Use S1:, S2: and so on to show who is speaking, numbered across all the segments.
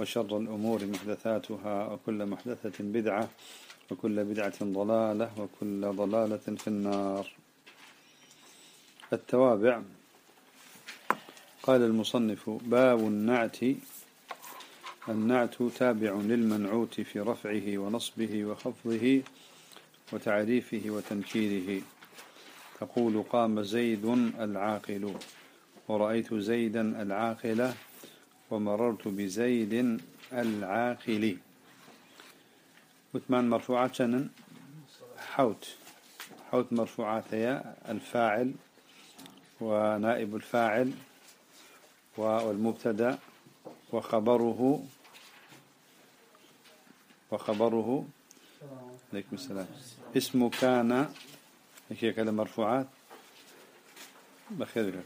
S1: وشر الأمور محدثاتها وكل محدثة بدعة وكل بدعة ضلالة وكل ضلالة في النار. التوابع. قال المصنف باب النعت. النعت تابع للمنعوت في رفعه ونصبه وخفضه وتعريفه وتنكيره. تقول قام زيد العاقل. ورأيت زيدا العاقلة ومررت بزيد العاقل. وثمان مرفوعات شنن حوت. حوت مرفوعات هي الفاعل ونائب الفاعل والمبتدا وخبره. وخبره. عليكم السلام. اسم كان هيك كلام مرفوعات؟ بخير.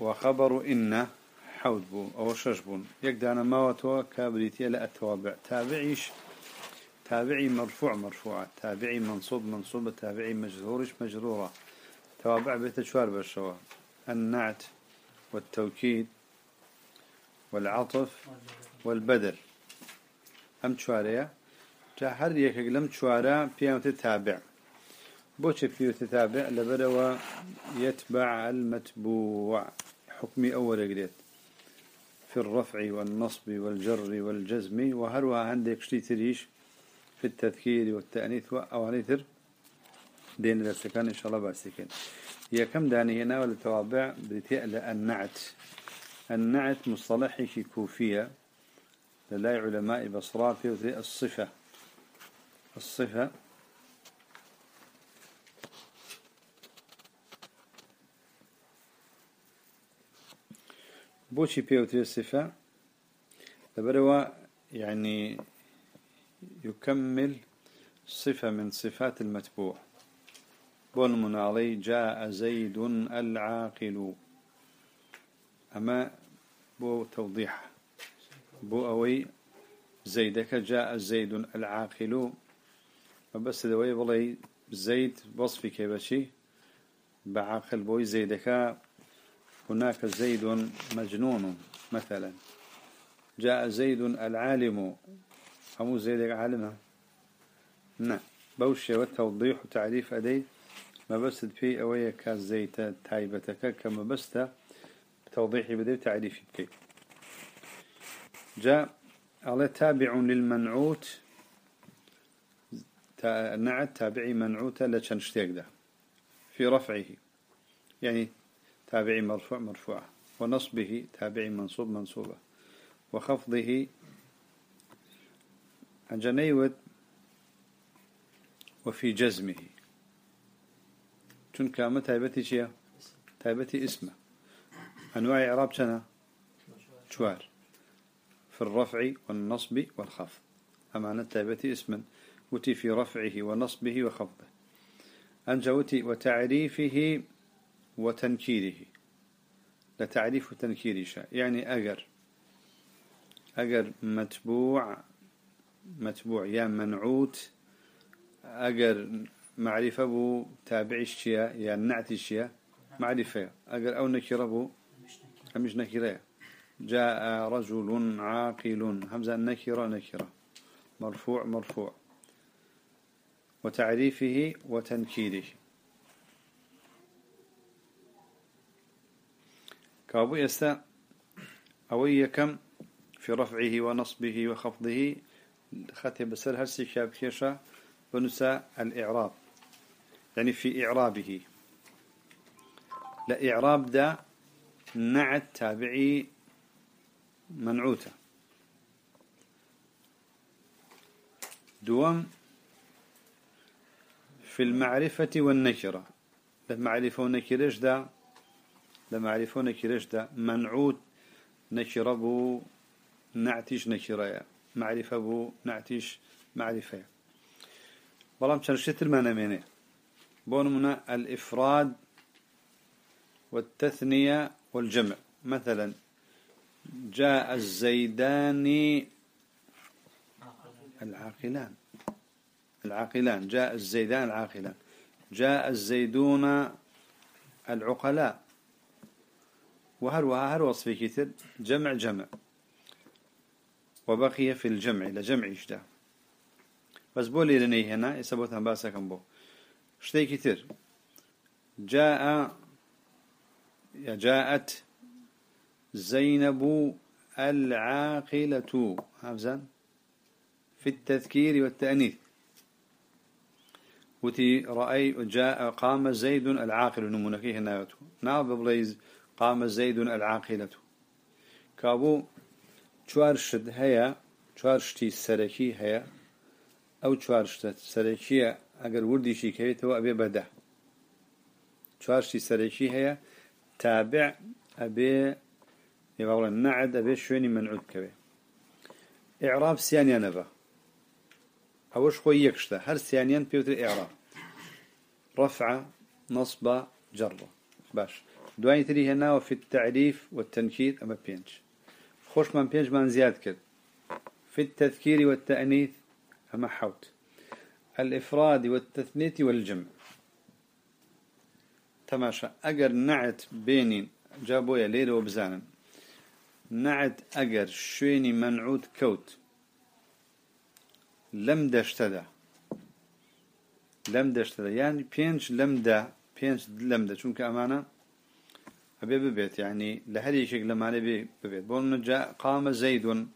S1: وخبر إن. حود بو أو شش بون ما وتو كابريتي لا التوابع تابعيش تابعي مرفوع مرفوعة تابعي منصوب منصوبة تابعي مجرورش مجرورة توابع بتشوار بالشوا النعت والتوكيد والعطف والبدل أم تشواريا جاهر يكك لم تشوارا بيام تتابع بوش فيه تتابع لبدوا يتبع المتبوع. حكمي أول قريت في الرفع والنصب والجر والجزم وهروها عندك شتي تريش في التذكير والتأنيث وأوانيثر. دين السكان إن شاء الله باسكين هي كم داني هنا والتوابع؟ بريتيء النعت. النعت مصطلحي كوفية. للا علماء بصرات في الصفة. الصفة بوشي بيوتري الصفة لبروا يعني يكمل صفة من صفات المتبوع. بون علي جاء زيد العاقل. أما بو توضيح. بو أوي زيدك جاء زيد العاقل. وبس دوي بلي زيد وصفي كيبشي بعاقل بوي زيدك هناك زيد مجنون مثلا. جاء زيد العالم. همو زيد عالمه نعم. بوشي والتوضيح وتعريف أدي ما بست في أوية كالزيت تايبتك كما بست بتوضيح بدي تعريف كي جاء على تابع للمنعوت. نعت تابعي منعوت لشنشتيك ده. في رفعه. يعني تابعي مرفوع مرفوعة. ونصبه تابعي منصوب منصوبة. وخفضه أجنيوت وفي جزمه. تون كامة تايبتي شيا تايبتي اسمه أنواع إعراب شنا شوار في الرفع والنصب والخفض. أمانة تايبتي اسما وتي في رفعه ونصبه وخفضه. أنجوتي وتعريفه وتنكيره. لتعريف وتنكير شاء يعني أجر. أجر متبوع متبوع يا منعوت. أجر معرفة بو تابع الشيا يا نعت الشيا معرفة. أجر أو نكرة بو مش نكرة. جاء رجل عاقل. همزة نكرة نكرة. مرفوع مرفوع. وتعريفه وتنكيره. كابو يستا أوي كم؟ في رفعه ونصبه وخفضه. خاتي بسر هرسي شاب كيشا ونسى الإعراب. يعني في إعرابه. لإعراب دا نعت تابعي منعوته. دوام في المعرفة والنكرة المعرفة والنكرة دا؟ لمعرفة نكرش ده منعود نكربو نعتش نكريا معرفة بو نعتيش معرفة بلام ما نمينه بونمنا الإفراد والتثنية والجمع. مثلا جاء الزيدان العاقلان. العاقلان. جاء الزيدان العاقلان. جاء الزيدون العقلاء. وهل وهل وصفي كتير جمع جمع. وبقي في الجمع لجمع إجدا. بس بولي لني هنا يثبتها بأسا كم بو. شتي كتير جاء جاءت زينب العاقلة. حفظا في التذكير والتأنيث. وتي رأي جاء قام زيد العاقل. نمونكيه نايته ناب بليز قام زەیدون ئەلعاقلەت کابوو چوار شت هەیە چوار شتی سەرەکی هەیە ئەو چوار شتە سەرەکیە ئەگەر وردیشی کەوێتەوە ئەبێ بەدە. چوار شتی سەرەکی هەیە تابع ئەبێ ێڵە نعد ئەبێ شوێنی منعود بکەوێ عێراب سیانیانەبە ئەوەش خۆی یەکشتە هەر سیانیان پێوتر عێراب ڕفع نصب جربه باش. دواني تري هنا وفي التعريف والتنكير اما بينج خوش من بينج من زياد كد في التذكير والتأنيث اما حوت. الإفراد والتثنية والجمع تماشا أجر نعت بيني جابويا ليلة وبزانا نعت أجر شويني منعود كوت لم دشتدا لم دشتدا يعني بينش لم دا بينش لم دا چونك أمانة أبي ببيت يعني لهذه شكل لما أبي ببيت. بقول جاء قام زيد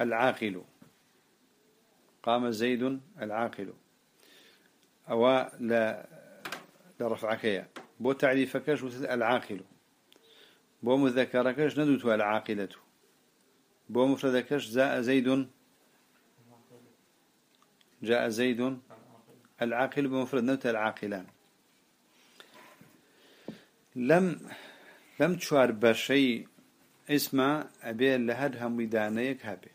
S1: العاقل. قام زيد العاقل. أو لا لرفعك بو تعريفكش العاقل. بو مذكركش ندوت العاقلة. بو مفردكش جاء زيد. جاء زيد العاقل. بمفرد نوت العاقلان. لم لم تشوار بشيء اسمه أبي لهد هم دانيك هبي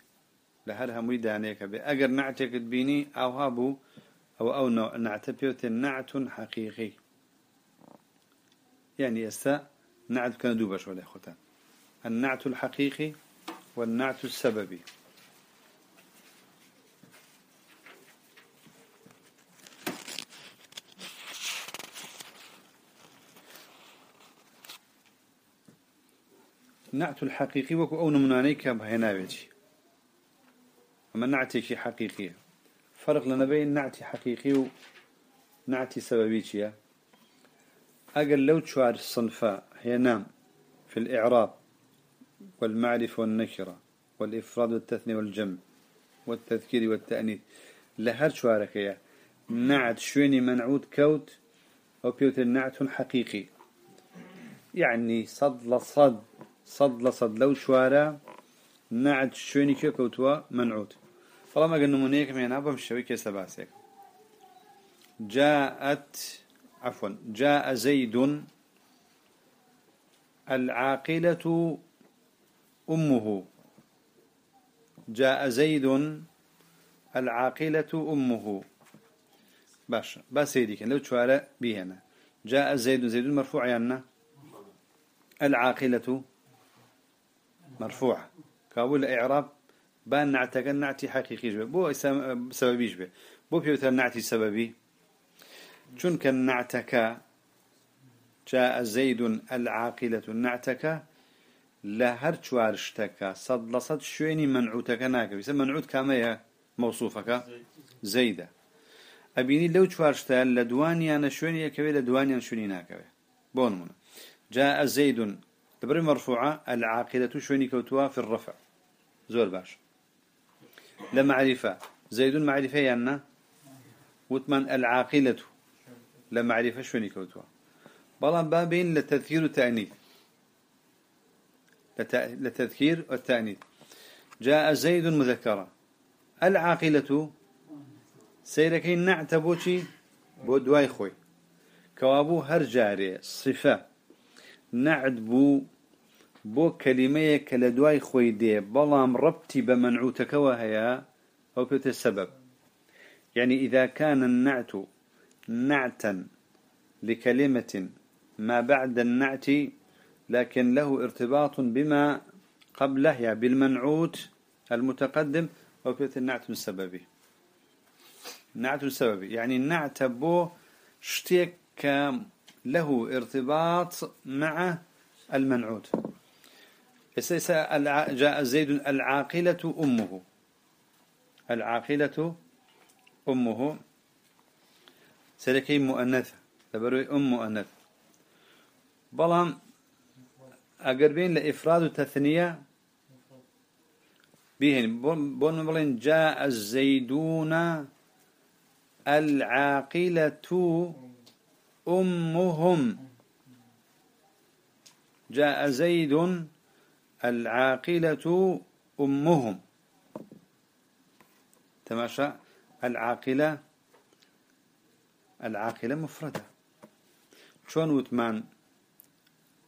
S1: لهد هم دانيك هبي أجر نعتك بيني أو هابو أو أو نعتبيوت نعت حقيقي يعني يستا نعت كان دوبش ولا خطان النعت الحقيقي والنعت السببي نعت الحقيقي وكو أو نمنانيك بهنا بيتي أما نعتي حقيقية فرق لنا بين نعتي حقيقي ونعتي سببيتي أقل لو تشوار الصنفاء هي نام في الإعراب والمعرفة والنكرة والإفراد والتثنية والجمع والتذكير والتأنيث. لهر شوارك يا. نعت شويني منعود كوت أو بيوت النعت حقيقي. يعني صد لصد صد لصد لو شوارا نعت شويني كوتوا منعود. فلما قلنا منيك من أبو مشوي كيس باسك جاءت عفوا جاء زيد العاقلة أمه. جاء زيد العاقلة أمه. باش بس هيك لو تشوارا بيهنا. جاء زيد زيد مرفوع يعني العاقلة مرفوعة كابول إعراب بان نعتك نعتي حقيقي جبه بو سببي جبه بو بيوتر نعتي سببي چونك نعتك جاء زيد العاقلة نعتك لە هەر چوار شتەکە سەد لە سەد شوێنی منعوتەکە ناکەویسە منعوت کامەیە مەوسوفەکە زەیدە. ئەبینی لەو چوار شتە لە دوانیانە شوێنی یەکەوێت لە دوانیان شوێنی ناکەوێت بۆ نمونە جا ئەزەیدون دبر مرفوعة العاقلة شويني كوتوا في الرفع. زور باش. لمعرفة زيد معرفة يعني وثمان العاقلة. لمعرفة شويني كوتوا. بلان بابين لتذكير التأنيث لتذكير والتأنيث جاء زيد مذكرة العاقلة سيركين نعتبوشي بودواي خوي. كوابو هر جاري. صفة. نعد بو بو كلمة كالدواي دي. بلام ربطي بمنعوتك وهي أو بيت السبب. يعني إذا كان النعت نعتا لكلمة ما بعد النعت لكن له ارتباط بما قبله يعني بالمنعوت المتقدم أو بيت النعت من سببه. نعت من سببه. يعني النعت بو شتيك له ارتباط مع المنعوت. جاء زيد العاقلة أمه. العاقلة أمه. سلكي مؤنثة لبروي أم مؤنث. بلام أقربين لإفراد تثنية. بهن بون بلين جاء الزيدون العاقلة أمهم. جاء زيد العاقلة أمهم. تماشى. العاقلة العاقلة مفردة. شون وثمان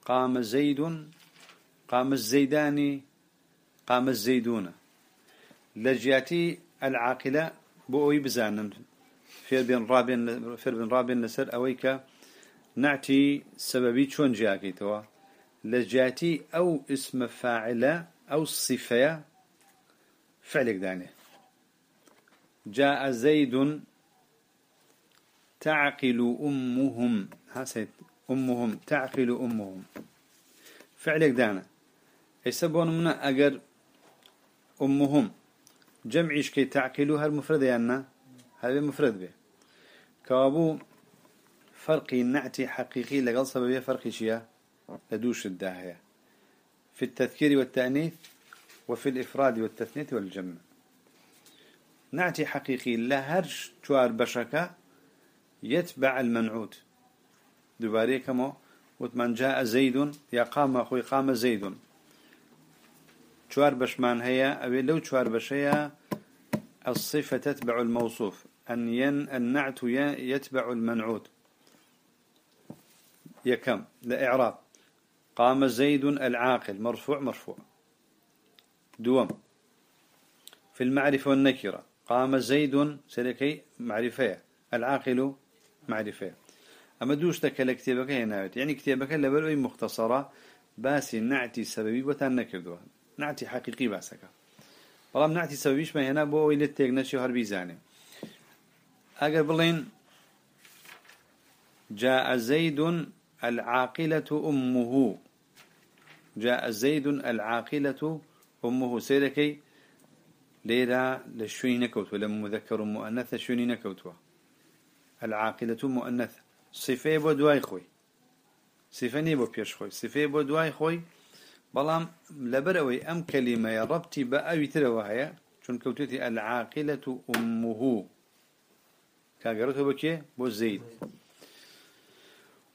S1: قام زيد قام الزيدان قام الزيدون. لجياتي العاقلة بؤي بزانا فير بين رابين فير بين رابين نسر أويك. نعتي سببي شون جاكي توا لجاتي أو اسم فاعلة أو صفة فعلك داني جاء زيد تعقل أمهم. هاسيت أمهم تعقل أمهم. فعلك دانا يسبون منا أجر أمهم. جمعيش كي تعقلوها المفردة يعني هذا مفرد به كابو فرقي نعتي حقيقي لقل سببية فرقي شيا؟ لدوش الداهية. في التذكير والتأنيث وفي الإفراد والتثنية والجمع. نعتي حقيقي لا هرش توار بشكة يتبع المنعوت. دوباري كما وثمان جاء زيد يا قام أخوي قام زيد توار بشمان هي أبي لو توار بشيا الصفة تتبع الموصوف. أن ين النعت يتبع المنعوت. يكم لإعراب. قام زيد العاقل. مرفوع مرفوع. دوم. في المعرفة والنكرة. قام زيد سلكي معرفة. العاقل معرفة. أما دوش تكال كتابك هنا يعني كتابك لبلوي مختصرة. باسي نعتي سببي وتان نكردوها. نعتي حقيقي باسك. بلام نعتي سببيش ما هنا بو إلى التيغنشي هربي زاني. أقر بلين. جاء زيد العاقلة أمه. جاء زيد العاقلة أمه. سيركي ليرا لشوني نكوت ولا مذكر مؤنث شوني نكوت العاقلة مؤنث صفة بدواي خوي. صفة نيبو بيش خوي. صفة بدواي خوي. بلام لبروي أم كلمة ربتي بأوي تروها شون كوتتي العاقلة أمه. كاقرته بكي بو زيد.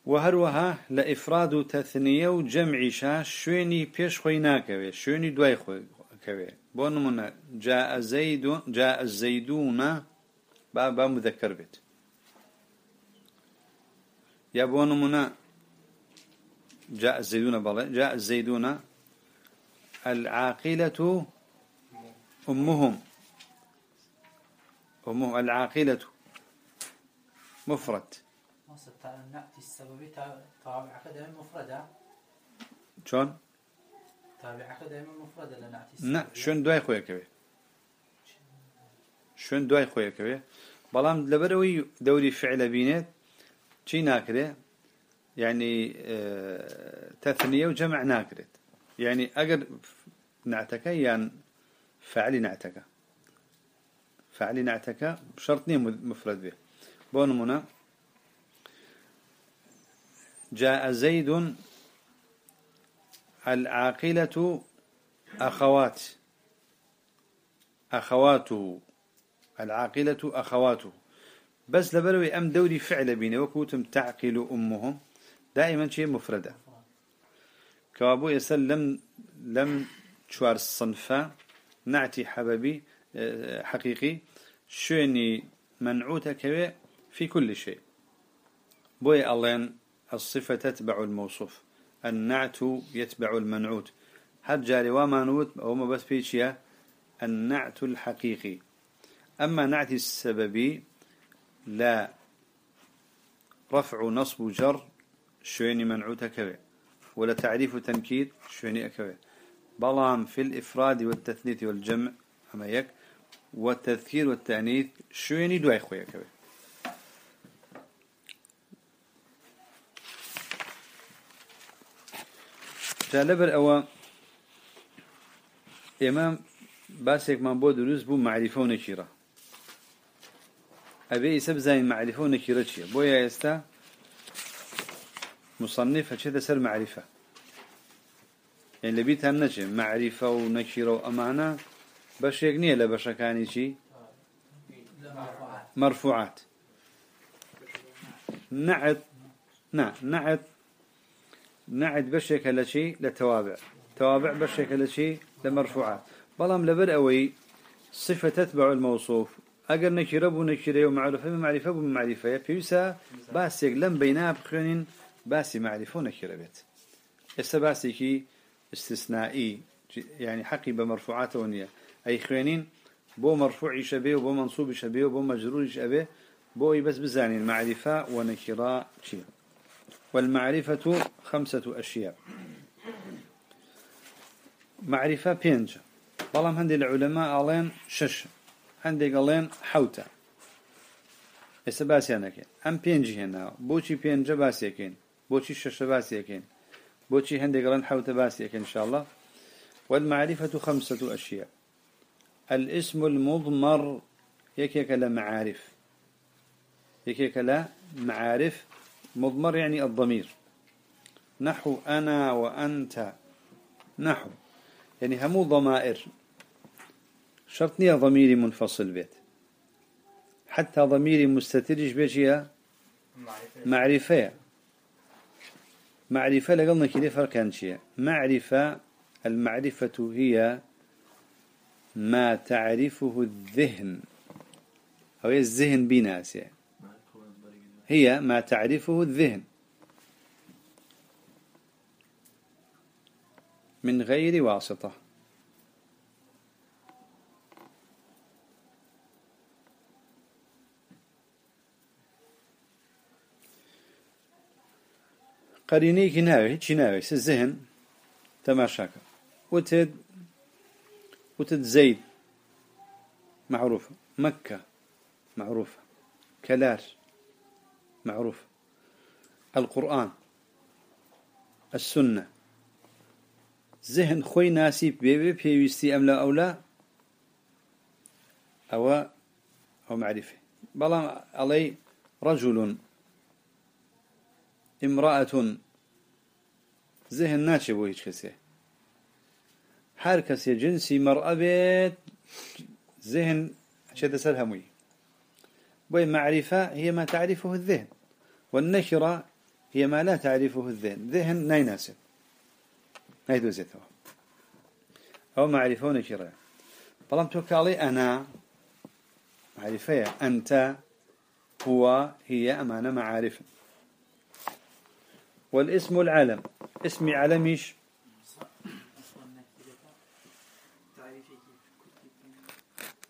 S1: وهروها لإفراد وتثنية وجمع شاش شويني بيش خوي ناكوي شويني دواي خوي كوي بونمنا جاء زيد جاء الزيدون بابا مذكر بيت يا بونمنا جاء الزيدون بالله جاء الزيدون العاقلة أمهم. أمهم العاقلة مفرد.
S2: نأتي السببي تابع دائما مفردة.
S1: شون؟
S2: تابع دائما مفردة لنأتي
S1: السببي نا شون دواي خويا كبير شون دواي خويا كبير بلام لبروي دوري فعل بينات شي ناكره يعني آه تثنية وجمع ناكرت يعني أقر نعتك يعني فعلي نعتك فعلي نعتك بشرطني مفرد به بونمنا جاء زيد العاقلة أخوات. أخواته. العاقلة أخواته. بس لبروي أم دوري فعل بيني وكوتم تعقل أمهم. دائما شيء مفردة. كوابو يسل لم لم شوار الصنفة. نعتي حببي آه، حقيقي. شوني منعوتك في كل شيء. بوي الله الصفة تتبع الموصوف. النعت يتبع المنعوت. هر جاري وما نوت أو ما بس فيشيا النعت الحقيقي. أما نعت السببي لا. رفع نصب جر شويني منعوت كوي ولا تعريف تنكير شويني أكوي. بلام في الإفراد والتثليث والجمع أما يك. والتذكير والتأنيث شويني دواي خويا كوي جالبر أو إمام باسك ما بود دروز بو معرفة ونكيرة أبي يسب زين معرفة ونكيرة شيء بويا يستا مصنف هكذا سر معرفة. يعني لبيت هنجي معرفة ونكيرة وأمانة. باش يقنية لبشكاني شي. مرفوعات. نعت نعت نعت بشك لشي لتوابع. توابع بشك لشي لمرفوعات بلام لبر أوي صفة تتبع الموصوف. أجر نكرة بو نكرة ومعرفة بمعرفة بمعرفة بيوسا باسك لم بينها بخيرين باسي معرفة ونكرة بيت. إسا كي استثنائي يعني حقي بمرفوعات ونية. أي خوينين بو مرفوع شبيه وبو منصوب شبيه وبو مجرور شبيه بو بس بزاني المعرفة ونكرة شيء والمعرفة خمسة أشياء. معرفة بينج بلام هندي العلماء قالين شش. هندي قالين حوتة. إسا باسيانك أم بينجي هنا. بوشي بينجا باسيكين بوشي شش باسيكين بوشي هندي قالين حوتة باسيكين إن شاء الله. والمعرفة خمسة أشياء. الاسم المضمر. يكيك لا معارف. يكيك لا معارف. مضمر يعني الضمير. نحو أنا وأنت. نحو. يعني همو ضمائر. شرطني ضميري منفصل بيت. حتى ضميري مستترج بيجي معرفة. معرفة. لقلنا كده فرقان شيء. معرفة المعرفة هي ما تعرفه الذهن. أو الذهن بناس هي ما تعرفه الذهن. من غير واسطة. قرينيك ناوي ناوي الذهن. تماشاك وتد وتد زيد. معروفة. مكة. معروفة. كلار معروفة القرآن السنة. ذهن خوي ناسي بيبي بيوستي أم لا أو لا؟ أو أو معرفة. بلا علي رجل امرأة ذهن ناشي بو هيك كسي. هر كسي جنسي مرأة بيت ذهن شد سلهموي بوي معرفة هي ما تعرفه الذهن. والنكرة هي ما لا تعرفه الذهن. ذهن لا يناسب ما يدوزيته أو معرفة ونكرة بلام توكالي أنا معرفة. أنت هو هي أمانة معارف. والاسم العلم اسمي علميش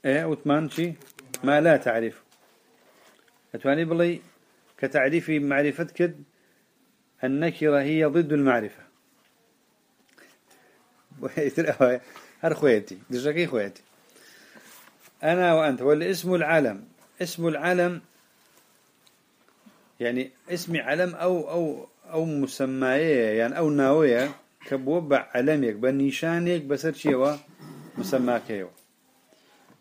S1: إيه وثمان شي؟ ما لا تعرف. أتواني بلي كتعريف معرفتك النكرة هي ضد المعرفة. هر خويتي دجاكي خويتي؟ أنا وأنت والاسم العلم اسم العلم يعني اسمي علم أو أو أو مسماية يعني أو ناوية كبوبع علمك بنيشانك بسر شيء مسماك يو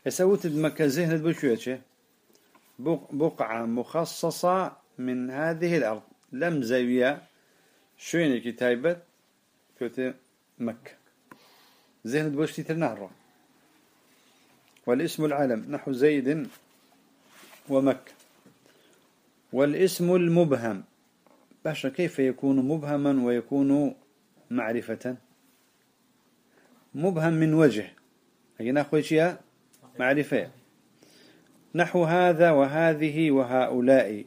S1: يسوت مكة ذهن بشوية بقعة مخصصة من هذه الأرض. لم زاوية. شوينة كتابة كوت مكة. ذهن بوشتي تنهر والاسم العالم. نحو زيد ومكة. والاسم المبهم. باشا كيف يكون مبهما ويكون معرفة؟ مبهم من وجه. ناخذ شيء معرفة. نحو هذا وهذه وهؤلاء.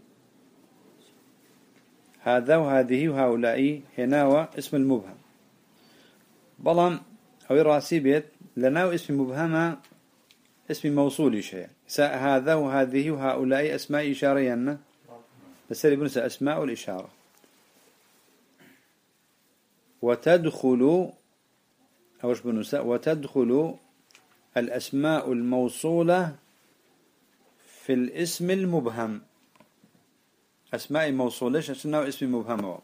S1: هذا وهذه وهؤلاء هنا اسم المبهم. بلام أو راسي بيت لنا اسم مبهمة اسم موصول شيء. هذا وهذه وهؤلاء أسماء إشارية بس اللي بنسى أسماء الإشارة. وتدخل أوش بنسى وتدخل الأسماء الموصولة في الاسم المبهم. أسماء موصولة أسماء اسم مبهم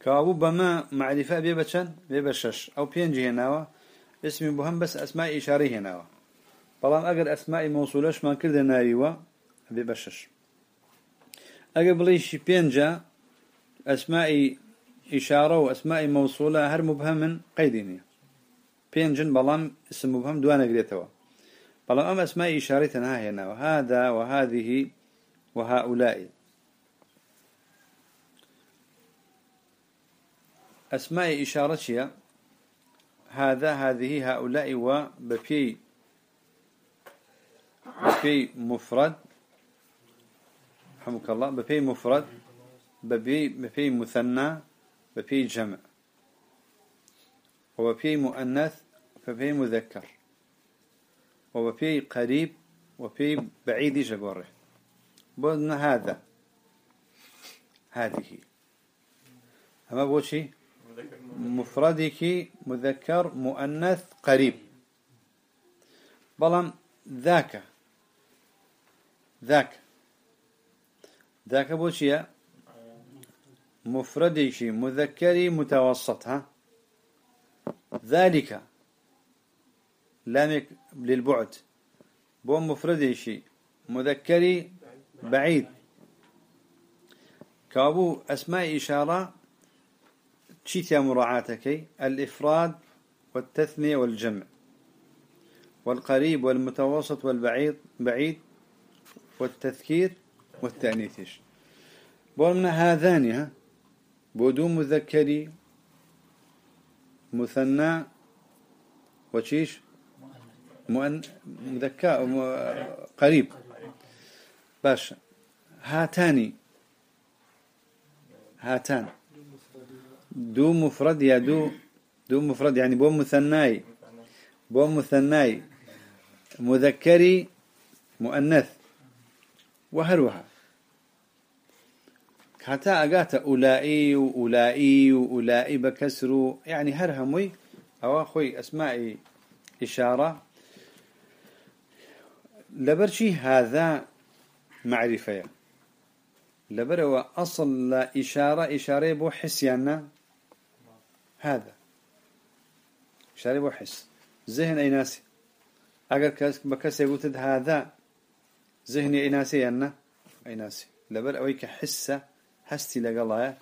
S1: كابو بما معرفة بيبتشن بيبشش أو بينجي هنا اسم مبهم بس أسماء إشاري هنا بلان أجر أسماء موصولة ما كرد نايوة بيبشش أجر بليش بينجا أسماء إشارة وأسماء موصولة هر مبهم قيدينية بينجن بلام اسم مبهم دوانا قريتوا بلام أم أسماء إشارة هنا وهذا وهذه وهؤلاء. أسماء إشارة هذا هذه هؤلاء وبفي بفي مفرد رحمك الله بفي مفرد بفي بفي مثنى بفي جمع وبفي مؤنث ففي مذكر وفي قريب وفي بعيد جبره بودنا هذا. هذه. أما بوشي مفردك مذكر مؤنث قريب. بلام ذاك. ذاك. ذاك بوشي مفردك مذكري متوسط ها؟ ذلك. لامك للبعد. بو مفردي شيء مذكري بعيد. كابو أسماء إشارة شيتيا مراعاتك الإفراد والتثنية والجمع. والقريب والمتوسط والبعيد بعيد والتذكير والتأنيث بولنا هذان ها؟ بودو مذكري مثنى وشيش؟ مؤن مذكر قريب. باش. هاتاني. هاتان. دو مفرد يا دو. دو مفرد يعني بو مثناي. بو مثناي. مذكري مؤنث. وهروها. حتى أقات أولائي وأولائي وأولائي بكسر. يعني هرهمي أو أخوي أسماء إشارة. لبرشي هذا معرفة. لبروا أصل إشارة إشارة بو حسيانا هذا. إشارة بو حس. ذهن أي ناسي. أقر بكس يقول هذا. ذهني أي ناسي أنا أي ناسي. لبر أويك حسة هستي لقلايا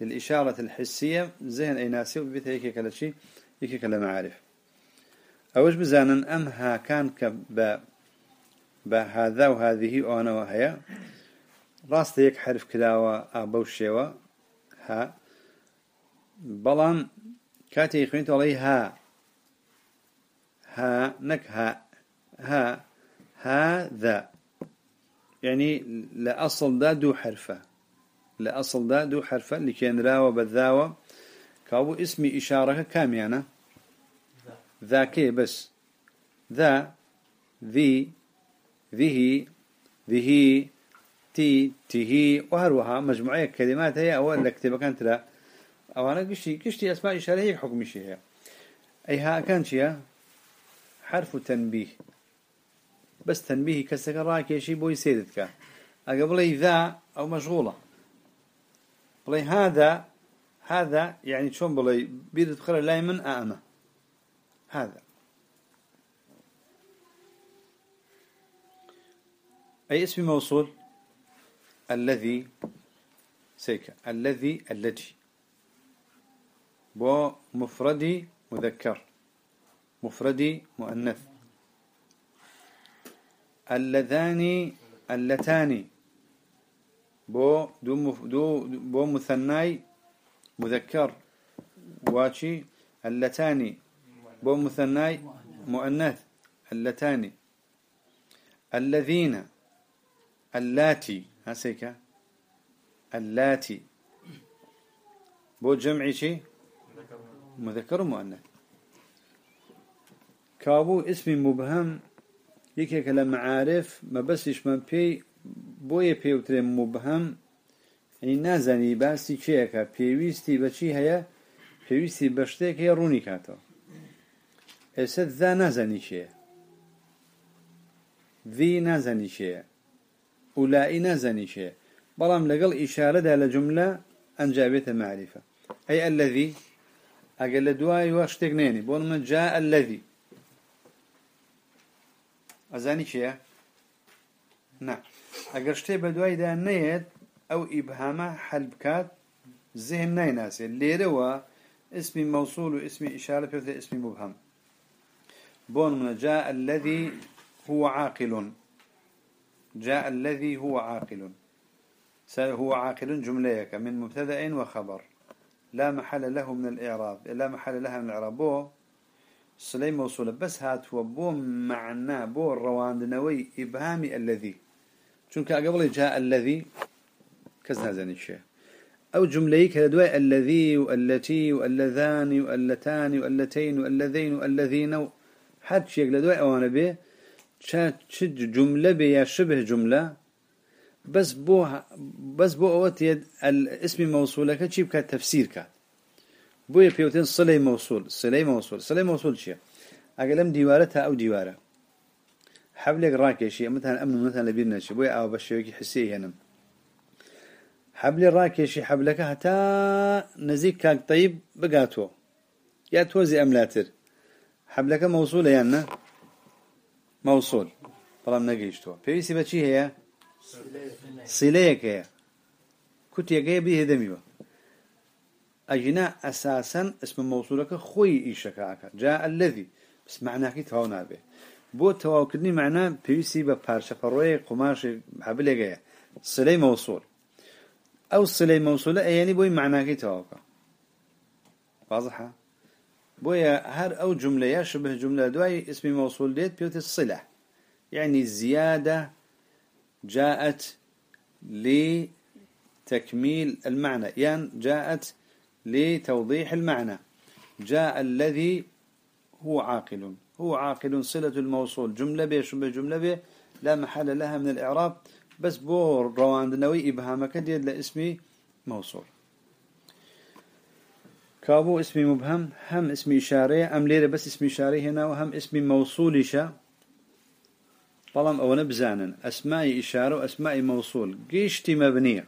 S1: للإشارة الحسية ذهن أي ناسي. وبيت هيك كلا شيء هيك كلا معارف. أوش بزانا أم ها كان كب بهذا وهذه أنا وهي راست يك حرف كلاوة أبو الشيوة ها. بلان كاتي يخوين علي ها. ها نك ها. ها هذا. يعني لأصل دا دو حرفة لأصل دا دو حرفة اللي كان راوة بذاوة كابو اسمي إشارة كاميانة ذاكي بس. ذا ذي ذه ذه تي تيه وهروها مجموعة كلمات هي. أول لكتبة كانت لا. أو أنا قشتي قشتي أسماء إشارة هي حكم شيء أي ها كان شيء حرف تنبيه. بس تنبيه كسك راكي شيء بوي سيدتك. أقبل ذا أو مشغولة. بلي هذا هذا يعني شون بلي؟ بيد تخرج لا من أأمه هذا. أي اسم موصول؟ الذي سيكا الذي الذي. بو مفردي مذكر. مفردي مؤنث. اللذان اللتان. بو دو, مف دو بو مثناي مذكر. واشي اللتان. بو مثناي مؤنث. اللتان. الذين. اللاتي هسيكا اللاتي. بو جمعي شي؟ مذكر ومؤنث. كابو اسم مبهم يكيك لما عارف ما بس يشمن بي بويا بي وتري مبهم. يعني نازني باسي چيكا بيويستي بچي هيا بشتيك هي روني كاتو اسد ذا نازني شيء ذي نازني شيء أولئي نازني شيء. بلام لقل إشارة على جملة أنجابت معرفة. أي الذي؟ أقل دواي واشتك نيني بول من جاء الذي. أزاني شيء؟ نعم أقل شتي بدواي دا نيت أو إبهامة حل بكات ذهن نايناسي. اللي روا اسم موصول واسم إشارة في اسم مبهم. بون من جاء الذي هو عاقل. جاء الذي هو عاقل. هو عاقل جمليك من مبتدأ وخبر. لا محل له من الإعراب لا محل لها من الإعراب. بو صلي موصولة بس هات بو معنا بو الرواندنوي إبهامي الذي. چونك قبل جاء الذي كزنا زين الشيء أو جملة كدواء الذي والتي واللذان واللتان واللتين واللذين والذين حد شيء لدواء أوانا به جملة بيا شبه جملة. بس بو بس بو أوت يد الاسم موصول كات شيء كات تفسير كات. بو يبيوتين صلة موصول. صلة موصول. صلة موصول شيء أقلم ديوارتها أو ديوارة. حبلك راكي شيء مثلا أمن مثلا لبينا شيء بو أو بشيوكي حسيه هنا حبل راكي شيء حبلك حتى نزيك كاك طيب بقاتو. يا توزي أملاتر حبلك موصولة يعني مەوسول. بەڵام نەگەیشتووە. پێویستی بەچی هەیە؟ سیلەیەک هەیە. کوتێکەیە بهێدەمیوە ئەژینا ئەساسەن اسم مەوسولەکە خۆی ئیشەکەکە جا ئەلەذی. بسمعناکی تەواو نابێ. بۆ تەواوکردنی معنا پێویستی بە پارچەپەڕۆی قوماشی حبلێگەیە سلەی مەوسول. ئەو سلەی مەوسولە ئەیەنی بۆی معناکی تەواوکە. واضحە بويا هر أو جملة يشبه جملة دواي اسم موصول ديت بيوت الصلة يعني الزيادة جاءت لتكميل المعنى. يعني جاءت لتوضيح المعنى. جاء الذي هو عاقل. هو عاقل صلة الموصول. جملة بيشبه جملة بي لا محل لها من الإعراب. بس بور روان دنوي إبهامك ديد لاسم موصول. كابو اسم مبهم هم اسم إشارة أم ليرة بس اسم إشارة هنا وهم اسم موصول إشاء طالما أو نبزانا أسماء إشارة وأسماء موصول. قيشتي مبنية.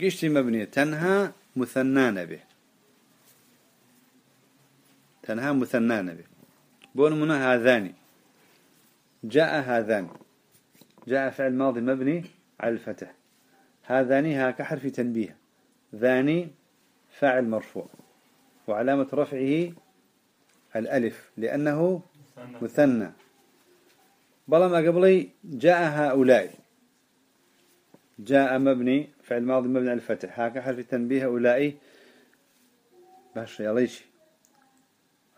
S1: قيشتي مبنية. تنهى مثنان به. تنهى مثنان به. بون من هذان جاء هذان جاء فعل ماضي مبني على الفتح. هذان ها كحرف تنبيه. ذاني فاعل مرفوع وعلامة رفعه الألف لأنه مثنى. بلما قبلي جاء هؤلاء. جاء مبني فعل ماضي مبني على الفتح. هاك حرف التنبيه هؤلاء. باش يليش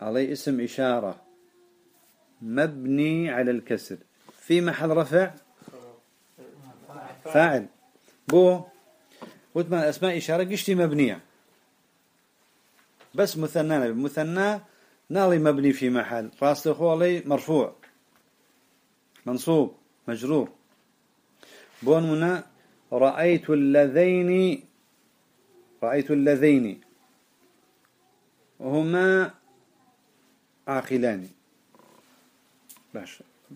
S1: علي اسم إشارة. مبني على الكسر. في محل رفع؟ فاعل. بو. وثمان أسماء إشارة قشتي مبنية. بس مثنى مثنى نالي مبني في محل. راس علي مرفوع. منصوب مجرور. بون منا رأيت اللذين رأيت اللذين. هما عاقلان.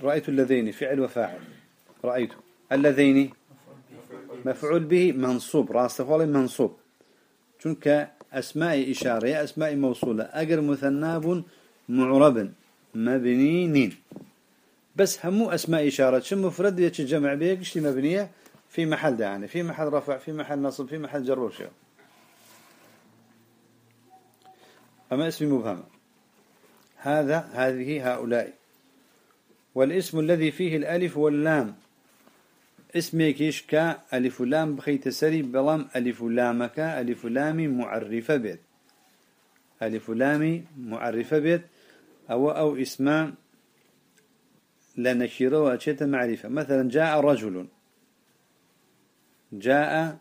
S1: رأيت اللذين فعل وفاعل. رأيت. اللذين؟ مفعول به منصوب. راس منصوب. چونك أسماء إشارة أسماء موصولة. أجر مثناب معرب مبنين بس همو أسماء إشارة. شو مفرد؟ يتش جمع بيك مبنية؟ في محل يعني. في محل رفع في محل نصب في محل جر وشيء أما اسم مبهم. هذا هذه هؤلاء. والاسم الذي فيه الألف واللام. اسمك كا ألف لام بخيت سري بلام ألف لامك ألف لامي معرفة بيت ألف لامي معرفة بيت أو أو اسم لنشيره وأشيت معرفة مثلا جاء رجل جاء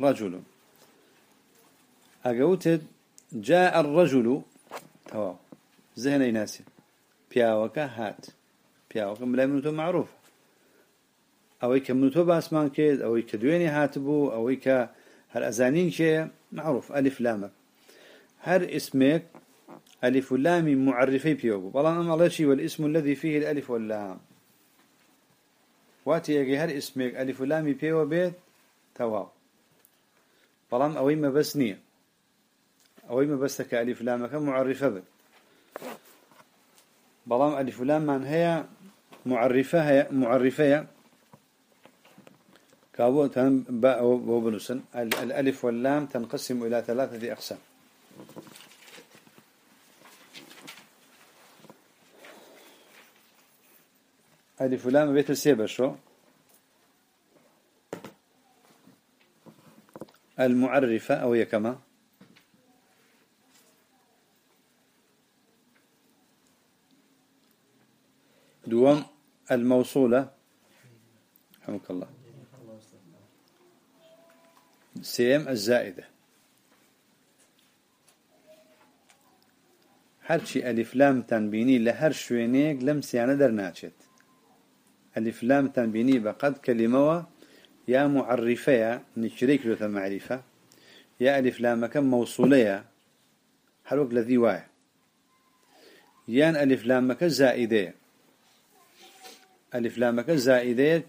S1: رجل أقوتد جاء الرجل. تواو ذهن ناسي بياوك هات. بياوك ملا منتو معروف أو إيك منتو باسمان كيد أو إيك دويني هاتبو أو إيك هل أزانين شيء معروف ألف لامك هر اسمك ألف لام معرفي بيوبو بلان أم الله شيء والاسم الذي فيه الألف واللام. واتي يجي هر اسمك ألف لام بيو بيت تواو بلان أوي ما بس أوي ما بس كألف لامك معرفة بك بلان ألف لام من هي معرفة هي معرفة كابو تن باء وبنسن الألف واللام تنقسم إلى ثلاثة أقسام. ألف ولام بيت السيبر شو؟ المعرفة أو هي كما؟ دوام الموصولة. رحمك الله. سيم الزائدة. هرشي ألف لام تنبيني لهر شوينيك لم سيانة درناتشت ألف لام تنبيني بقد كلمة يا معرفة نشريك له معرفة يا ألف لام كم موصولية حروك لذي واي يان ألف لام كم زائدة ألف لام كم زائدة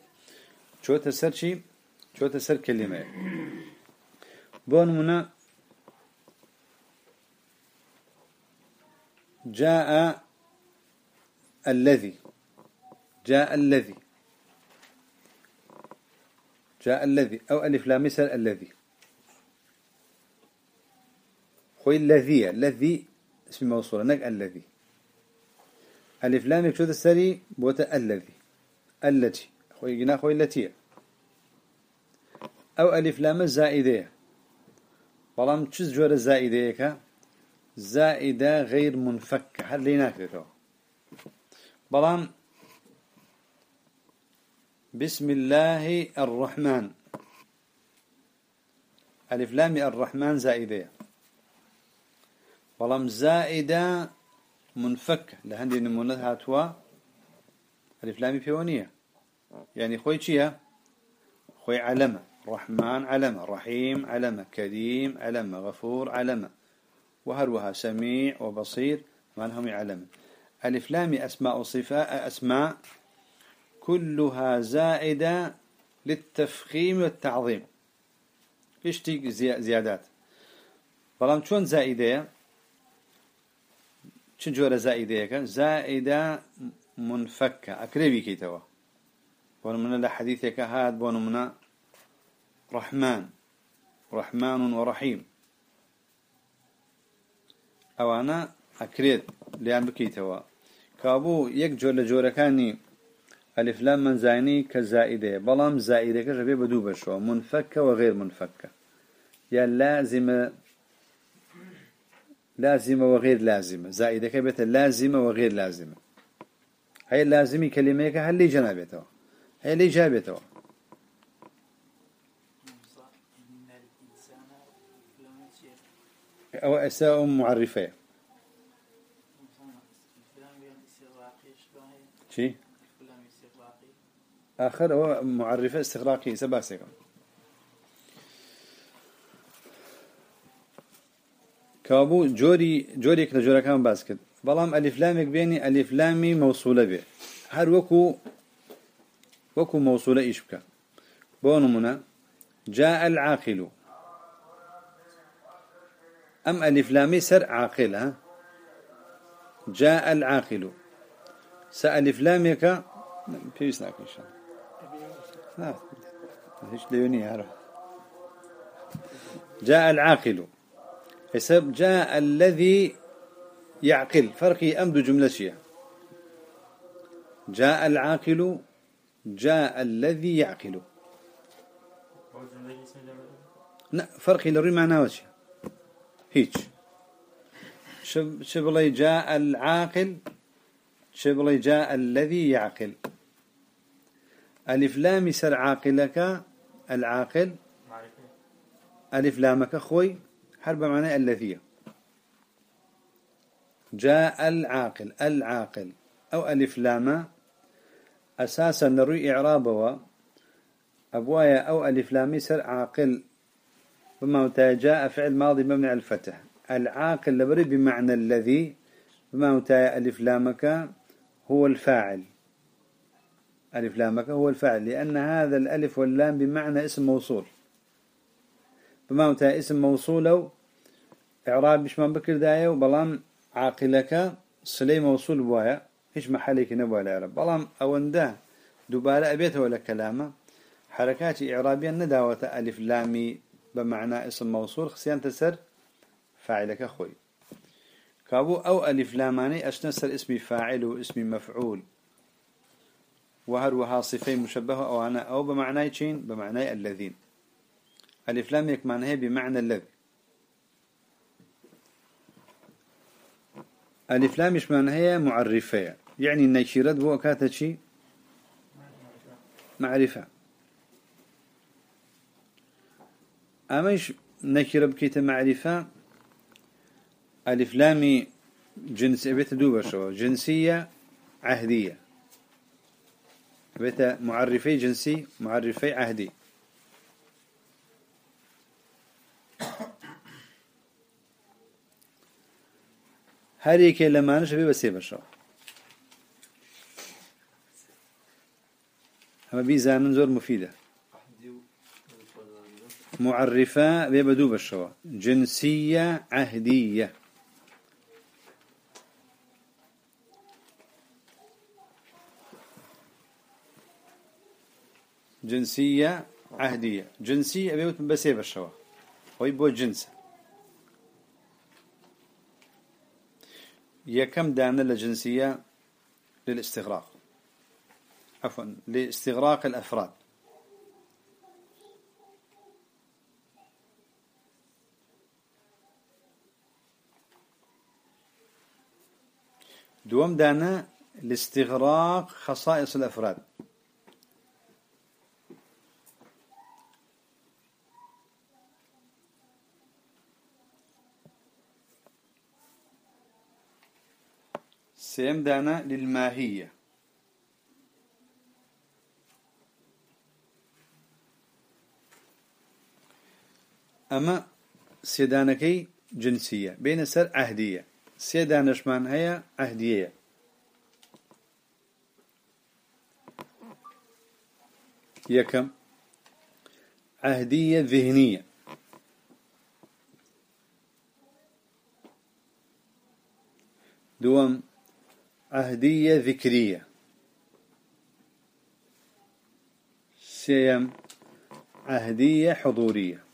S1: شو تسر شي شو تسر كلمة بون منا جاء الذي جاء الذي جاء الذي أو ألف لام مثل الذي. خوي الذي الذي اسم موصول نك الذي. ألف لام يكشوت السري بوت الذي التي. خوي جنا خوي التي. أو ألف لام الزائدة بلام تشز جور الزائدة زائدة غير منفكة هل لينا كده بلام بسم الله الرحمن. ألف لام الرحمن زائدة بلام زائدة منفكة لهندي نمونة هاتوا. ألف لام بيونية يعني خوي چيا خوي علمة. رحمن علمة رحيم علمة كريم علمة غفور علمة وهروها سميع وبصير. ما لهم علمة ألف لام أسماء صفاء أسماء. كلها زائدة للتفخيم والتعظيم. تيجي زيادات؟ بلام شون زائدة؟ شن جورة زائدة زائدة منفكة. أكريبي كيتوا بون من الحديث هاد بون من رحمن. رحمن ورحيم. أو أنا أكريد لأن بكيتوا. كابو يك جورة جورة كاني ألف لام من زايني كزائدة. بلام زائدة كجبه بدو بشو. منفكة وغير منفكة يا لازمة لازمة وغير لازمة. زائدة كبت لازمة وغير لازمة. هاي لازمي كلمة هل لي جنابته هاي لي جابته أو أساء معرفة. شي؟ آخر هو معرفة استغراقية سباسكم كابو جوري جوري كلا جورا كان باسكت بلام ألف لامك بيني ألف لامي موصولة به هر وكو وكو موصولة إيشبك بونو منا جاء العاقل. أم ألف لامي سر عاقل ها؟ جاء العاقل. سألف لامك بيسناك إن شاء الله. هيش ليوني جاء العاقل. حسب جاء الذي يعقل. فرقي أمد جملة شيء جاء العاقل جاء الذي يعقل. لا فرقي لري معناه وشي. هيك شبلي جاء العاقل شبلي جاء الذي يعقل. ألف لام سر عاقلك العاقل. ألف لامك خوي حرب معنى الذي. جاء العاقل العاقل. أو ألف لام أساسا نروي إعرابه. أبوايا أو ألف لامي سر عاقل. بما جاء فعل ماضي مبني على الفتح. العاقل لبري بمعنى الذي بما ألف لامك هو الفاعل. ألف لامك هو الفاعل لأن هذا الألف واللام بمعنى اسم موصول. بما اسم موصول إعراب بشمان بكر داية وبلام عاقلك صلي موصول بوايا. هيش محلك نبوى العرب بلام أونده دوبارة أبيته ولا كلامه. حركات إعرابية نداوة ألف لامي بمعنى اسم موصول خسيان تسر فاعلك أخوي كابو أو ألف لاماني أشنسر اسم فاعل واسم مفعول. وهروها صفين مشبهة أو أنا أو بمعنى شين بمعنى الذين. ألف لام يك معناه بمعنى الذي ألف لام مش معناها معرفة يعني النشيرات بو شيء معرفة. أماش نكرة بكيت معرفة. ألف لامي جنس بيت دوبة شو جنسية عهدية. بيت معرفي جنسي معرفي عهدي. هر لما نشبه بسيبه شو أما بيزان زور مفيدة. معرفة بيبدو بالشوا جنسية عهدية. جنسية عهدية. جنسية بيوت بسي بالشوا ويبو جنس يا كم دانا لجنسية للاستغراق. عفوا لاستغراق الأفراد. دوم دانا لاستغراق خصائص الأفراد. سيم دانا للماهية. أما سيدانكي جنسية بين سر عهدية. سيدانشمان هي عهدية يكم عهدية ذهنية دوم عهدية ذكرية سيم عهدية حضورية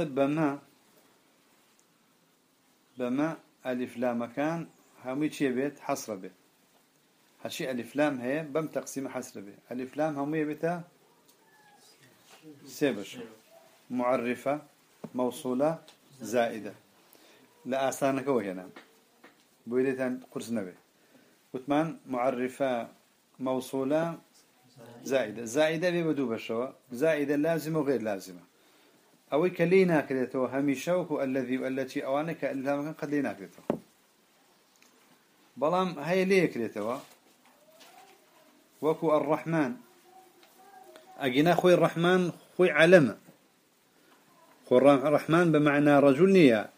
S1: بما بما ألف لام كان همي شي بيت؟ حصر به هشي ألف لام هي بم تقسيم حصر به ألف لام همي بيتا سيبش معرفة موصولة زائدة. لا أستانك وهي نعم بويلتان قرص نبي. وثمان معرفة موصولة زائدة. زائدة بيبدو بشوا. زائدة لازمة وغير لازمة. أو كلينا كذته هميشه وهو الذي والتي أوانك إلا قد لينا كذته بلام هاي ليه كذته وكو الرحمن. أجينا خوي الرحمن خوي علم. خوي الرحمن بمعنى رجل يا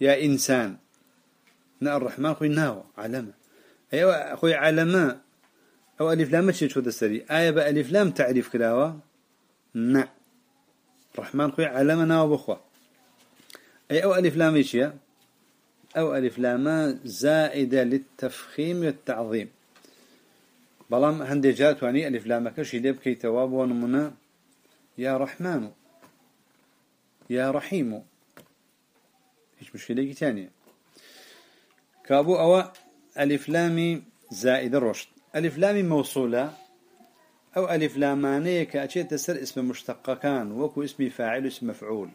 S1: يا إنسان. نا الرحمن خوي ناو علم. أيوة خوي علماء أو ألف لام تشي شو دستري آية بألف لام تعريف كلاوة. نعم رحمن خوي علمنا وبخوة أي أو ألف لام إيش أو ألف لام زائدة للتفخيم والتعظيم بلام هندي جات واني ألف لام كشي ليب كي تواب ونمنا يا رحمن يا رحيم إيش مشكلة ثانية كابو أو ألف لام زائد الرشد ألف لام موصولة أو ألف لامانية كأشياء تسر اسم مشتق كان وكو اسم فاعل اسم مفعول.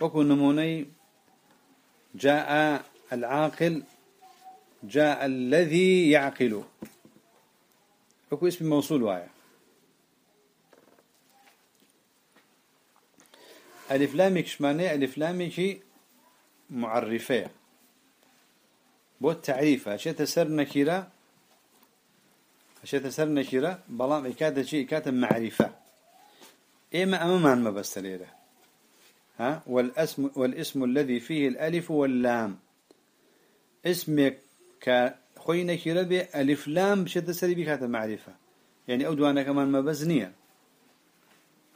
S1: وكو نموني جاء العاقل جاء الذي يعقل. اكو اسم موصول وايا ألف لامك شمانية ألف لامك معرفة. بو التعريف أشياء أشياء تسر نكيرة بلام إكادة شيء إكادة معرفة. إما أمام ما بس ها؟ والاسم والاسم الذي فيه الألف واللام. اسمك كخوي نكيرة بألف لام بشدة سري بكاتة معرفة. يعني أودوانا كمان ما بزنية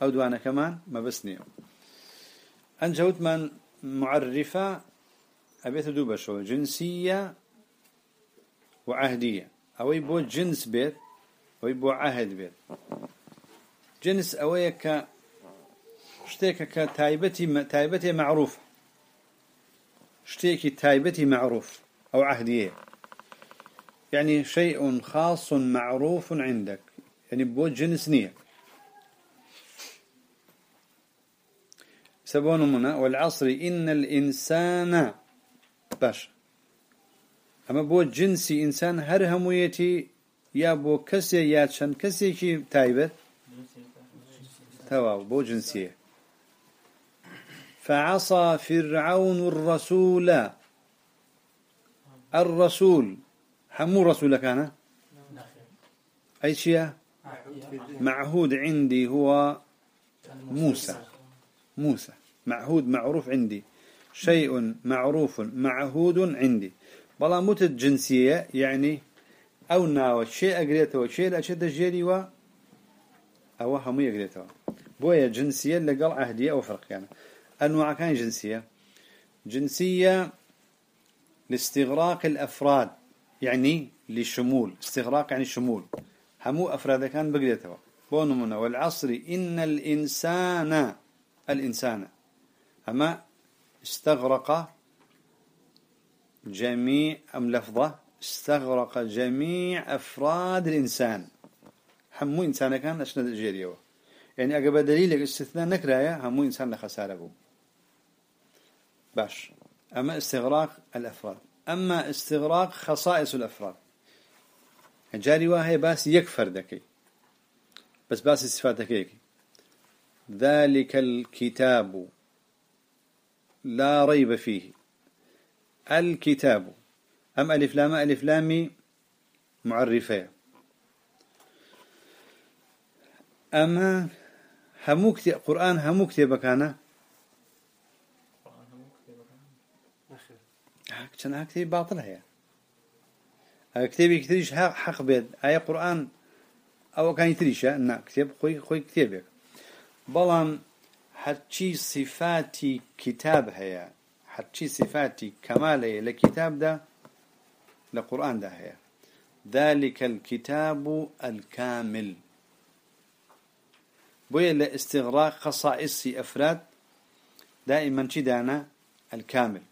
S1: أودوانا كمان ما بزنية أنجوت من معرفة أبيت دوبة شو جنسية وعهدية. أو يبو جنس بيت أو يبو عهد بيت. جنس أوي ك شتيك كتايبتي تايبتي معروف. شتيك تايبتي معروف أو عهدية. يعني شيء خاص معروف عندك. يعني بو جنس نية. سبون منا والعصر إن الإنسان باش. أما بو جنسي إنسان هر همويتي يا بو كسي يا شن كسي كي تايبت تواو بو جنسية فعصى فرعون الرسول. الرسول همو رسول كان أي شيء معهود عندي هو موسى. موسى. معهود معروف عندي. شيء معروف معهود عندي. بلا موت الجنسية يعني أو ناوى شيء أقريته شيء أشد جيري و أو هم يقريته بويا جنسية لقال عهدية أو فرق يعني أنواع كان جنسية. جنسية لاستغراق الأفراد يعني لشمول. استغراق يعني شمول. همو أفراد كان بقريته. بونمنا والعصر إن الإنسان الإنسان. أما استغرق جميع أم لفظة استغرق جميع أفراد الإنسان. همو إنسان كان أشنا جيريو يعني أقب دليل استثناء نكرايا همو إنسان لخسارة بو باش. أما استغراق الأفراد. أما استغراق خصائص الأفراد. جاري واهي باس يكفر دكي بس باس صفاتك ذلك الكتاب لا ريب فيه. الكتاب. أم ألف لام؟ ألف لامي معرفة. أما همو كتاب قرآن همو كتاب كان؟ هكتب باطل هي. كتابي كتيرش حق بيد أي قرآن أو كان يتريش نا كتاب خوي خوي كتابك. بلان حتى صفاتي كتاب هي. حتى صفاتي كمال لكتاب ده لقرآن ده هي. ذلك الكتاب الكامل. بويا لاستغراق خصائص أفراد دائما شدانا الكامل.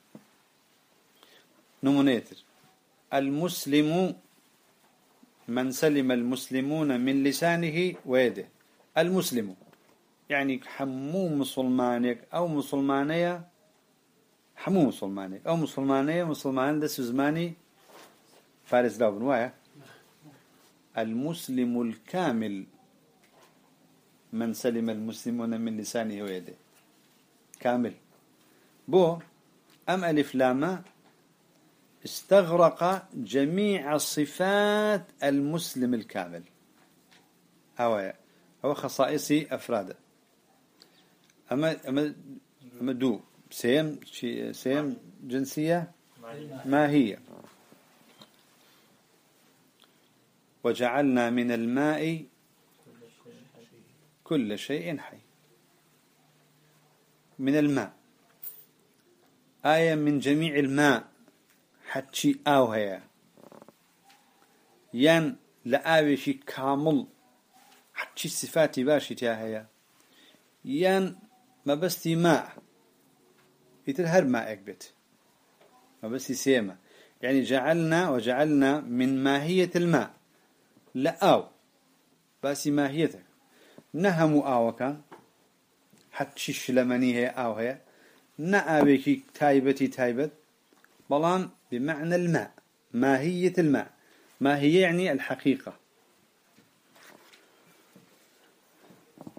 S1: نمونيتر المسلم من سلم المسلمون من لسانه ويده. المسلم. يعني حمو مسلمانك أو مسلمانية حمو مسلمانك أو مسلمانية مسلمان دس زماني فارس داو بنوايا المسلم الكامل. من سلم المسلمون من لسانه ويده كامل. بو أم ألف لاما استغرق جميع صفات المسلم الكامل. هو هو خصائصي أفراده أما أما أما دو. سيم سيم جنسية؟ ما هي؟ وجعلنا من الماء كل شيء حي. من الماء. آية من جميع الماء. حتشي آو هيا. ين لآويشي كامل. حتشي صفاتي باشي تيا هيا. ين ما بستي ماء. يتر هر ما بستي سيما يعني جعلنا وجعلنا من ماهية الماء. لا أو. بس ماهيته نهم آوكا. حتى شلمني هي أو هي. نأبيكي تايبتي تايبت. بلان بمعنى الماء. ماهية الماء. ما هي يعني الحقيقة.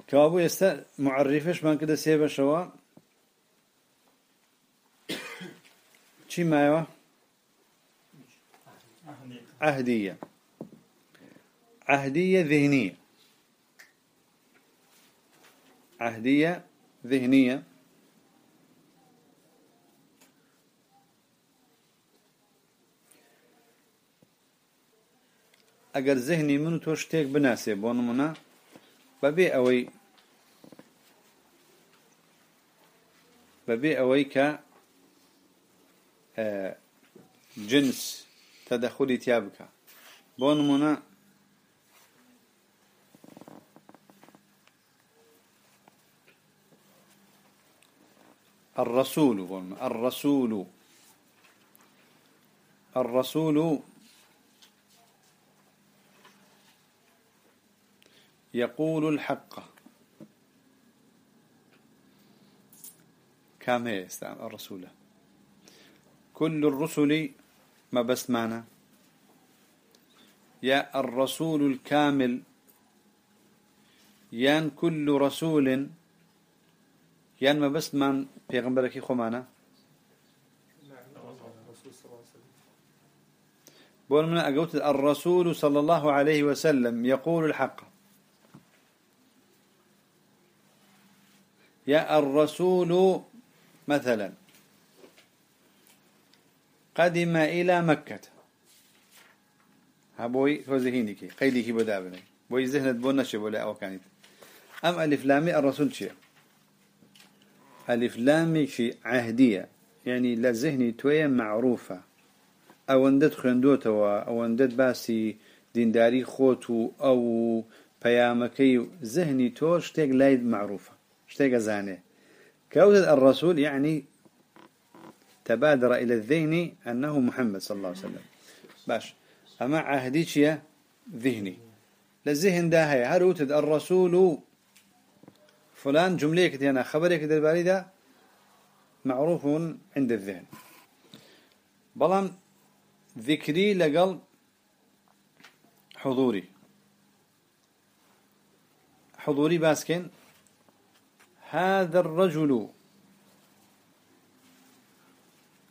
S1: كابو يستا معرفش من كده سيبا شوا. مايوه عهدية عهدية ذهنية. عهدية ذهنية. اگر ذهني منو تو شتێک بناسێ بۆ نمونە بەبێ ئەوەی بەبێ ئەوەی کە جنس تەدەخلی تیا بکە بۆ نمونە الرسول الرسول. الرسول يقول الحق. كم هي الرسول. كل الرسل ما بس معنا يا الرسول الكامل يان كل رسول يان ما بس من بيغمبرك خمانا بقول من أقوت الرسول صلى الله عليه وسلم يقول الحق. يا الرسول مثلا. قدم إلى مكة. هبوي هو ذهينك قيدك بدابني بوي ذهنت بونا شي ولا أو كانت أم ألف لامي الرسول شيء ألف لامي شيء عهدية يعني لا ذهني تويا معروفة. أو اندت خندوتوا أو اندت باسي دينداري خوتو أو بيامكي ذهني توش تيق لايد معروفة. شتيق زاني كوزد الرسول يعني تبادر إلى الذهن أنه محمد صلى الله عليه وسلم. باش أما عهديش ذهني. للذهن ده هي هروتد الرسول فلان جملة كتير خبرك الباري ده معروف عند الذهن. بلان ذكري لقل حضوري. حضوري باسكن. هذا الرجل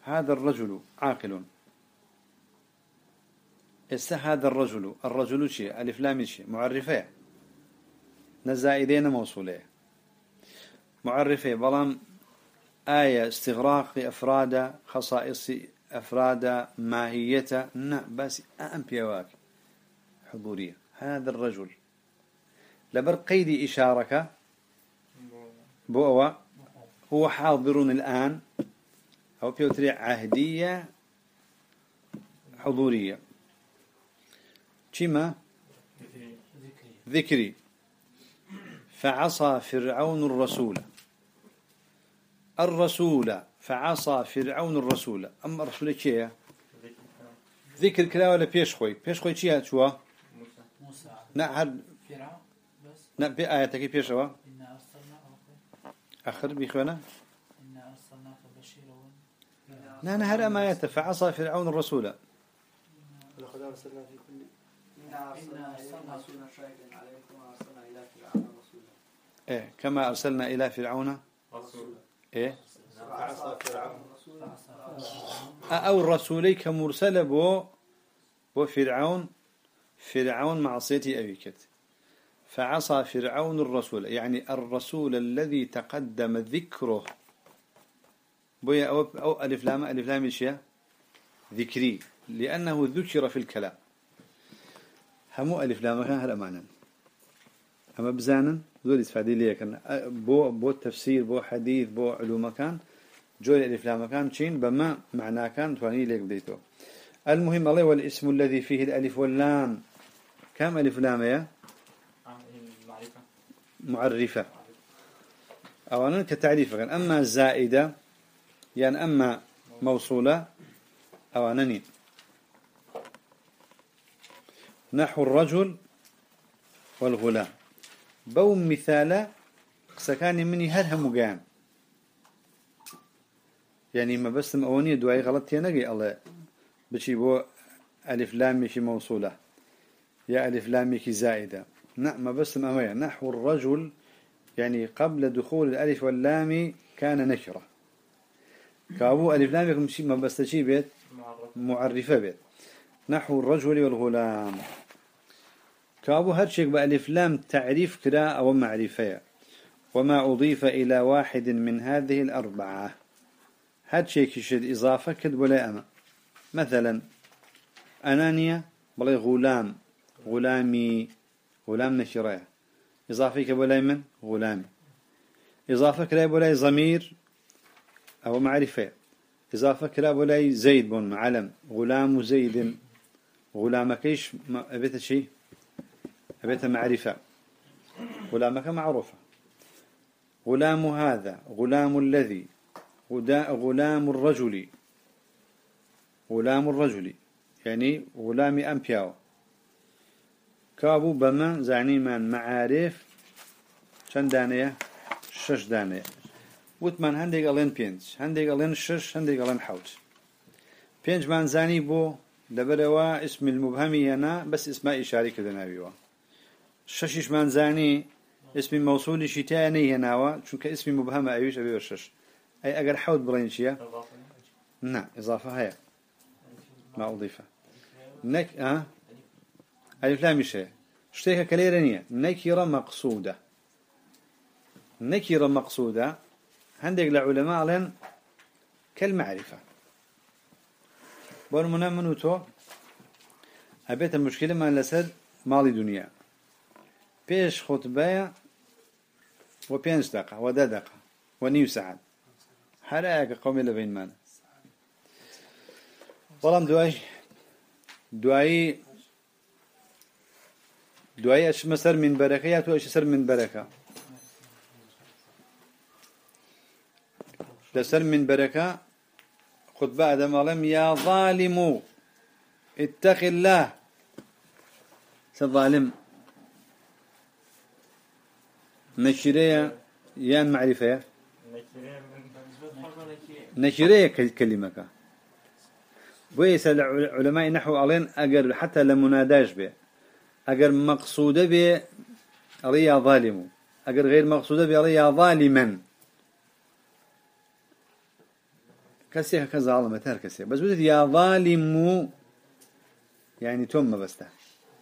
S1: هذا الرجل عاقل. است هذا الرجل الرجل شيء ألف لام شيء معرفة. نزائدين موصولة. معرفة بلام آية استغراق أفراد خصائص أفراد ماهية. نعم بس أم بيواك. حضورية. هذا الرجل. لبر قيد إشارك. بو هو حاضر الآن. أو بيوتري عهدية حضورية. كما ذكري. فعصى فرعون الرسول. الرسول فعصى فرعون الرسول. أما الرسول كيه ذكر كلا ولا بيش خوي. بيش خوي كيه شو موسى. نعم فرعون بس. بآياتك بيش هو آخر بيخوانا إنا أرسلناك بشيرا نحن هل ما يتفعصى فرعون الرسول. أرسلنا في كل فرعون إيه كما أرسلنا إلى فرعون. رسولا إيه. أو الرسولي كمرسل بو بو فرعون. فرعون معصيتي أبيكت. فعصى فرعون الرسول. يعني الرسول الذي تقدم ذكره. بويا أو, أو ألف لام ألف لام إيشيا ذكري لأنه ذكر في الكلام. همو ألف لام كان هذا معنى أما بزانا ذول استفادي لي كان بو بو تفسير بو حديث بو علوم كان جول ألف لام كان شين بما معناه كان تواني ليك بديته المهم الله والاسم الذي فيه الألف واللام. كم ألف لام يا؟ معرفة. أولا كتعريف أما زائدة يعني أما موصولة أولا نحو الرجل والغلام. بو مثال سكاني مني هل همجان يعني ما بس أونية دعاء غلط تينجي الله بشي بو ألف لام في موصولة. يا ألف لام في زائدة. نعم بس أمية نحو الرجل يعني قبل دخول الألف واللام كان نكرة. كأبو ألف لام شيء ما بس شيء بيت معرفة بيت. نحو الرجل والغلام. كأبو هرشيك بألف لام تعريف كدا أو معرفة. وما أضيف إلى واحد من هذه الأربعة. هرشيك يشد إضافة كد ولا أما. مثلا أنانية بلي غلام. غلامي. غلام نشرية إضافة كبولاي من؟ غلامي. إضافة كلا بولاي ضمير أو معرفة. إضافة كلا بولاي زيد بون معلم غلام زيد. غلامكيش أبيت شيء أبيت معرفة. غلامك معروفة. غلام هذا غلام الذي غلام الرجل. غلام الرجل. يعني غلام أمبياو. كابو بما زعني من معارف. چند دانية؟ شش دانية. وتمان هندێک ئەڵێن پێنج هەندێک ئەڵێن شش هەندێک ئەڵێن حوت. پێنجمان زانی بۆ لەبەرەوە اسم المبهمی هێنا بەس ئسما ئیشاری کردە ناویوە شەشیشمان زانی اسمی مەوسولیشی تایە نەیهێناوە چونکە اسمی مبهمە ئەویش ئەبێ بە شش. ئەی ئەگەر حوت بڵێن چییە؟ إضافة هيا ما أضيفه نك أه ألف لام شيء شتيها كليرنية نكرة مقصودة نكرة مقصودة عندك العلماء لين كالمعرفة. بالمنا منو تو؟ أبيت المشكلة ما لسر مالي دنيا. بيش خطبة وبينش دقة ودا دقة ونيو ساعات حرائق قومي لبين مانا بەڵام دوای دوایی دوایی ئەچمە سەر منبەرەکە یا تو ئەچ سەر منبەرەکە لەسەر منبەرەکە خطبە ئەدەمەڵێم یا ظالم اتق الله. سظالم نشرية يان معرفة نشرية كلمة بويس العلماء نحو ألين أجر حتى لمناداش به أجر مقصودة به أريا ظالم. أجر غير مقصودة به أريا ظالما. كسي هكذا ظالمة تار كسي بس بدت يا ظالم يعني توم بسته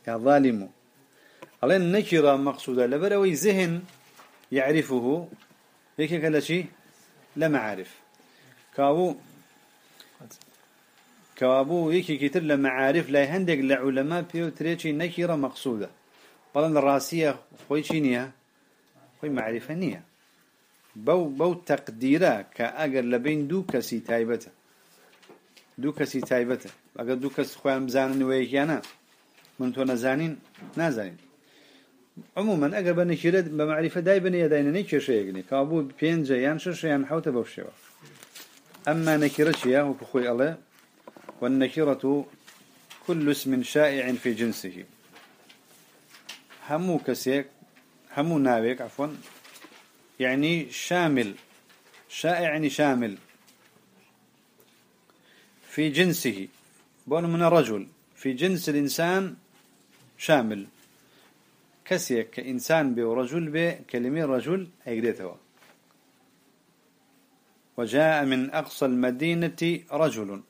S1: يا ظالم ألين نكرة مقصودة. لبروي ذهن يعرفه. هيك كلا شيء لا معارف. كاو كوابو يكي كتر لمعارف لا هندق لعلماء بيو تريشي نكيرة مقصودة. بلان الراسية خوي شينية خوي معرفة نية. بەو بەو تەقدیرە کە ئەگەر لە بین دوو کەسی تایبەتە. دوو کەسی تایبەتە. ئەگەر دوو کەس خۆیان بزانن وەیەکیانە من تۆ نەزانین نازانین. عمومەن ئەگەر بە نەکیرێت بە معریفە دای بنێ داینەی کێشەیەکنی کا بوو پێنجە یان شەشیان حوتە بەو شێوە. ئەمما نەکیرە چیە وەکو خۆی ئەڵێ؟ والنەکیرەت كل اسم شائع في جنسه. همو كسيك همو ناويك عفوا يعني شامل شائع يعني شامل. في جنسه بون من الرجل. في جنس الإنسان شامل. كسيك كإنسان بي ورجل بي كلمة رجل أيقديته وجاء من أقصى المدينة رجل.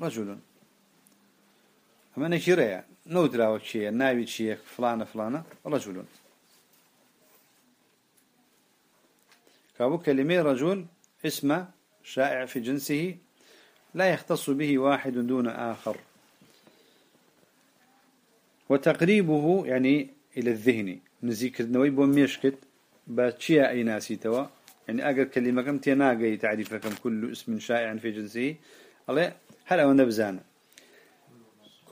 S1: رجل. أما نكرة نودرا وشيء ناوي شيء فلانة فلانة رجل. كابو كلمة رجل اسمه شائع في جنسه لا يختص به واحد دون آخر. وتقريبه يعني إلى الذهن. نزيك النوي بوميشكت باتشيا أي ناسي توا. يعني أقل كلمة كم تناقي تعريفكم كل اسم شائع في جنسه. الله هل أو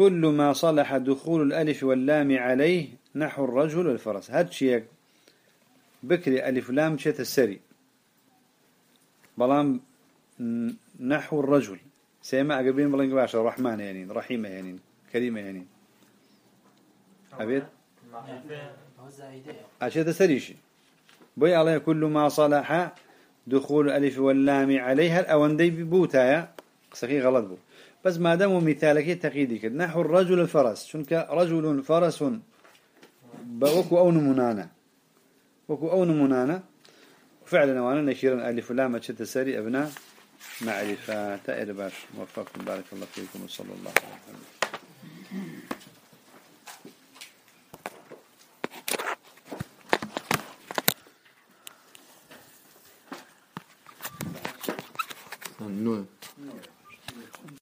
S1: كل ما صلح دخول الألف واللام عليه نحو الرجل والفرس هاد شيء بكري ألف لام شيء السري بلام نحو الرجل. سيما أقبلين بلين باشا رحمن يعني رحيمة يعني كريمة يعني أبيت؟ أشياء تسريشي بوي عليه كل ما صلح دخول الألف واللام عليها الأوندي ببوتايا قصكي غلط بو. بس ما دام مثالك تقييدي كد نحو الرجل الفرس. شنك رجل فرس وكو أو نمونانا. وكو أو نمونانا. فعلا وأنا نشيرا ألف لام تشت سري أبناء. معرفة تائر باش. موفقكم بارك الله فيكم وصلى الله عليه وسلم